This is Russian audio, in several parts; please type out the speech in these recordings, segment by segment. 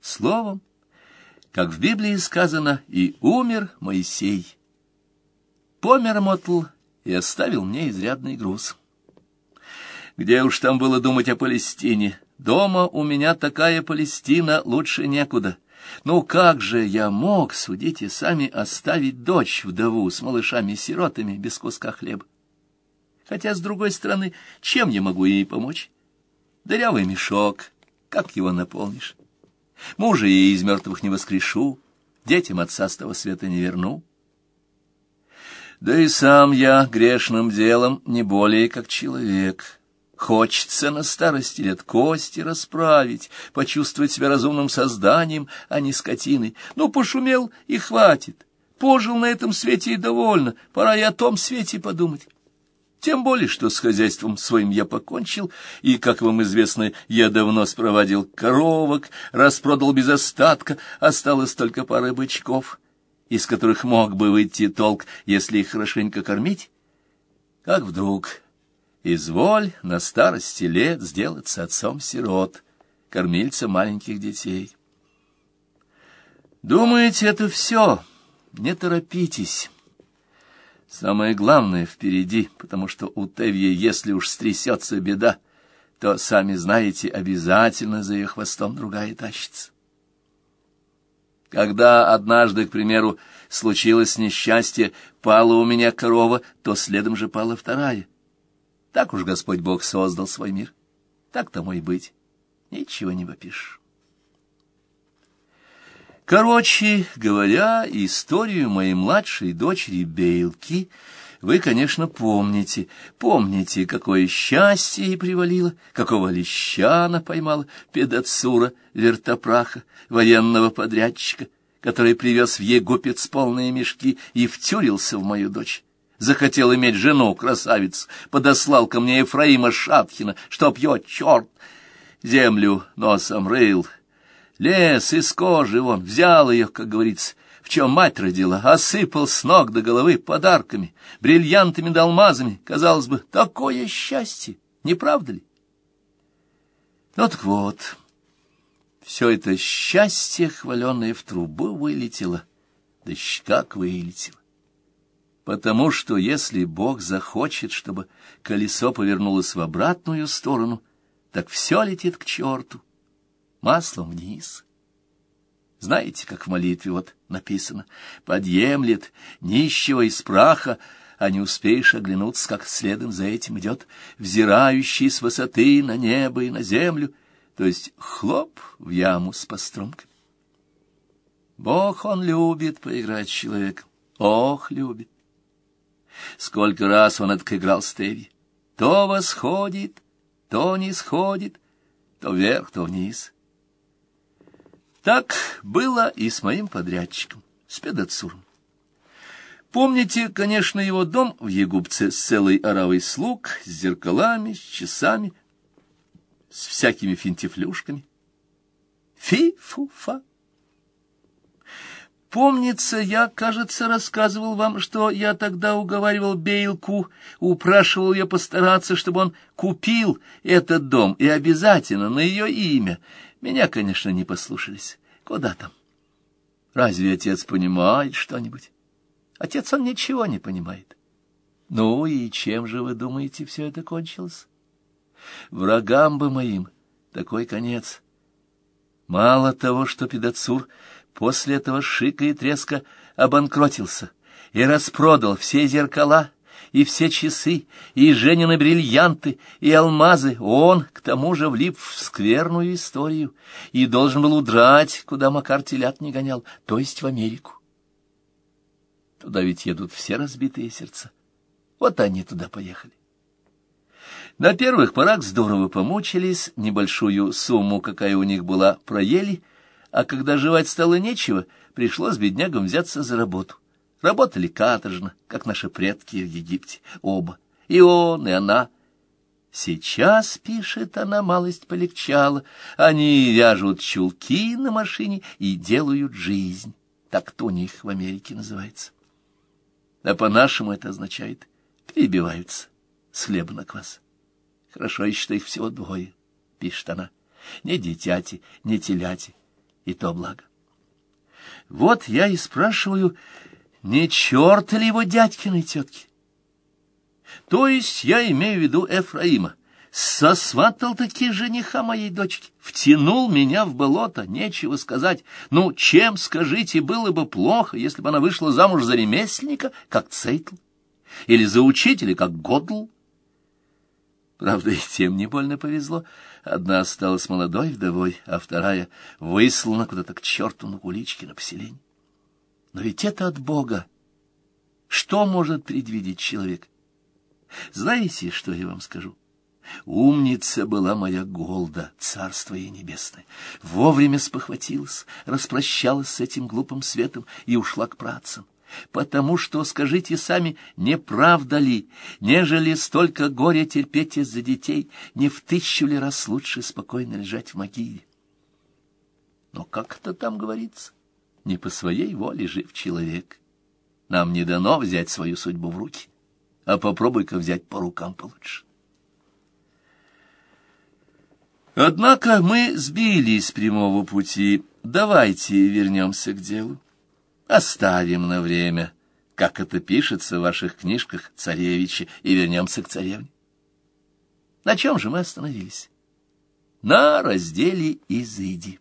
Словом, как в Библии сказано, и умер Моисей. Помер Мотл и оставил мне изрядный груз. Где уж там было думать о Палестине? Дома у меня такая Палестина лучше некуда. Ну как же я мог, судите сами, оставить дочь вдову с малышами-сиротами без куска хлеба? Хотя, с другой стороны, чем я могу ей помочь? Дырявый мешок, как его наполнишь? Мужа я из мертвых не воскрешу, детям отца с того света не верну. Да и сам я грешным делом не более как человек. Хочется на старости лет кости расправить, почувствовать себя разумным созданием, а не скотиной. Ну, пошумел и хватит. Пожил на этом свете и довольно, пора и о том свете подумать. Тем более, что с хозяйством своим я покончил, и, как вам известно, я давно спровадил коровок, распродал без остатка, осталось только пара бычков, из которых мог бы выйти толк, если их хорошенько кормить. Как вдруг, изволь на старости лет сделаться отцом-сирот, кормильцем маленьких детей. Думаете, это все? Не торопитесь. Самое главное впереди, потому что у Тевье, если уж стрясется беда, то, сами знаете, обязательно за ее хвостом другая тащится. Когда однажды, к примеру, случилось несчастье, пала у меня корова, то следом же пала вторая. Так уж Господь Бог создал свой мир. Так тому и быть. Ничего не попишешь. Короче говоря, историю моей младшей дочери Бейлки вы, конечно, помните. Помните, какое счастье ей привалило, какого леща она поймала, педацура, вертопраха, военного подрядчика, который привез в Егупец полные мешки и втюрился в мою дочь. Захотел иметь жену, красавицу, подослал ко мне Ефраима Шатхина, что пьет черт. Землю носом рыл, Лес из кожи он взял ее, как говорится, в чем мать родила, осыпал с ног до головы подарками, бриллиантами да алмазами. Казалось бы, такое счастье, не правда ли? Ну так вот, все это счастье, хваленное в трубу, вылетело. Да как вылетело! Потому что если Бог захочет, чтобы колесо повернулось в обратную сторону, так все летит к черту маслом вниз. Знаете, как в молитве вот написано «Подъемлет нищего из праха, а не успеешь оглянуться, как следом за этим идет взирающий с высоты на небо и на землю, то есть хлоп в яму с постромкой. Бог, Он любит поиграть с человеком, ох, любит. Сколько раз он отыграл Стеви. То восходит, то не сходит, то вверх, то вниз. Так было и с моим подрядчиком, с педацуром. Помните, конечно, его дом в Егупце с целой оравой слуг, с зеркалами, с часами, с всякими финтифлюшками? Фи-фу-фа. Помнится, я, кажется, рассказывал вам, что я тогда уговаривал Бейлку, упрашивал ее постараться, чтобы он купил этот дом, и обязательно на ее имя, меня, конечно, не послушались. Куда там? Разве отец понимает что-нибудь? Отец, он ничего не понимает. Ну и чем же, вы думаете, все это кончилось? Врагам бы моим такой конец. Мало того, что Педацур после этого шика и треска обанкротился и распродал все зеркала, и все часы, и Женины бриллианты, и алмазы, он, к тому же, влип в скверную историю и должен был удрать, куда Макар телят не гонял, то есть в Америку. Туда ведь едут все разбитые сердца. Вот они туда поехали. На первых порах здорово помучились, небольшую сумму, какая у них была, проели, а когда жевать стало нечего, пришлось беднягам взяться за работу. Работали каторжно, как наши предки в Египте, оба, и он, и она. Сейчас, пишет она, малость полегчала, они вяжут чулки на машине и делают жизнь. Так-то у них в Америке называется. А по-нашему это означает перебиваются с хлеба на квас. Хорошо, что их всего двое, пишет она. Не дитяти, не теляти, и то благо. Вот я и спрашиваю, не черт ли его дядькиной тетки? То есть я имею в виду Эфраима. Сосватал-таки жениха моей дочки, втянул меня в болото, нечего сказать. Ну, чем, скажите, было бы плохо, если бы она вышла замуж за ремесленника, как Цейтл, или за учителя, как Годл? Правда, и тем не больно повезло. Одна осталась молодой вдовой, а вторая выслана куда-то к черту на куличке на поселение. Но ведь это от Бога. Что может предвидеть человек? Знаете, что я вам скажу? Умница была моя Голда, царство ей небесное. Вовремя спохватилась, распрощалась с этим глупым светом и ушла к працам. Потому что, скажите сами, не правда ли, нежели столько горя терпеть из-за детей, не в тысячу ли раз лучше спокойно лежать в могиле? Но как это там говорится? Не по своей воле жив человек. Нам не дано взять свою судьбу в руки, а попробуй-ка взять по рукам получше. Однако мы сбились с прямого пути. Давайте вернемся к делу. Оставим на время, как это пишется в ваших книжках, царевичи, и вернемся к царевне. На чем же мы остановились? На разделе «Изыди».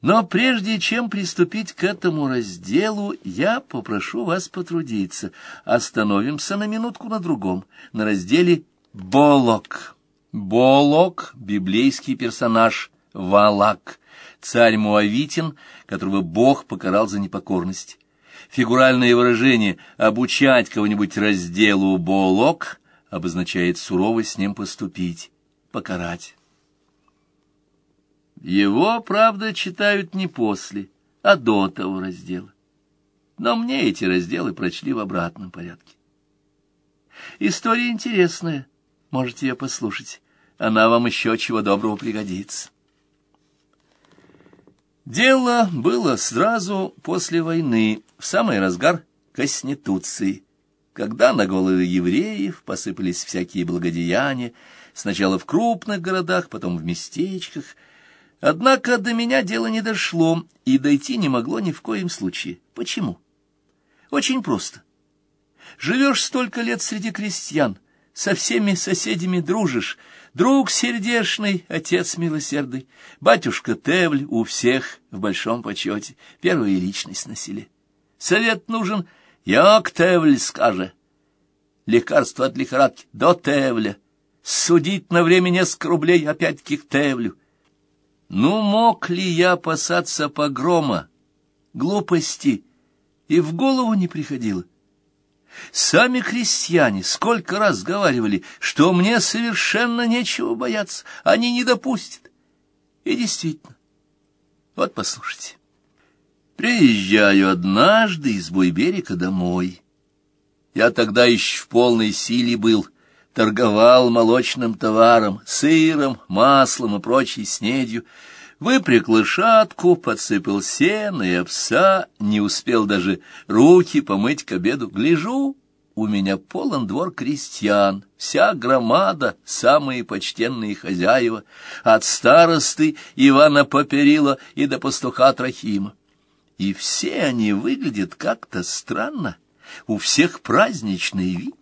Но прежде чем приступить к этому разделу, я попрошу вас потрудиться. Остановимся на минутку на другом, на разделе «Болок». Болок — библейский персонаж, Валак, царь Муавитин, которого Бог покарал за непокорность. Фигуральное выражение «обучать кого-нибудь разделу Болок» обозначает сурово с ним поступить, покарать. Его, правда, читают не после, а до того раздела. Но мне эти разделы прочли в обратном порядке. История интересная, можете ее послушать. Она вам еще чего доброго пригодится. Дело было сразу после войны, в самый разгар Коснетуции, когда на головы евреев посыпались всякие благодеяния, сначала в крупных городах, потом в местечках. Однако до меня дело не дошло, и дойти не могло ни в коем случае. Почему? Очень просто. Живешь столько лет среди крестьян, со всеми соседями дружишь, друг сердешный, отец милосердный, батюшка Тевль у всех в большом почете, первая личность на селе. Совет нужен, як Тевль скаже. Лекарство от лихорадки до Тевля. Судить на время несколько рублей опять-таки к Тевлю. Ну, мог ли я опасаться погрома, глупости, и в голову не приходило? Сами крестьяне сколько раз говаривали, что мне совершенно нечего бояться, они не допустят. И действительно, вот послушайте. Приезжаю однажды из Бойберега домой. Я тогда еще в полной силе был, торговал молочным товаром, сыром, маслом и прочей снедью, выпряг лошадку, подсыпал сено и овса, не успел даже руки помыть к обеду. Гляжу, у меня полон двор крестьян, вся громада, самые почтенные хозяева, от старосты Ивана Поперила и до пастуха Трохима. И все они выглядят как-то странно, у всех праздничный вид.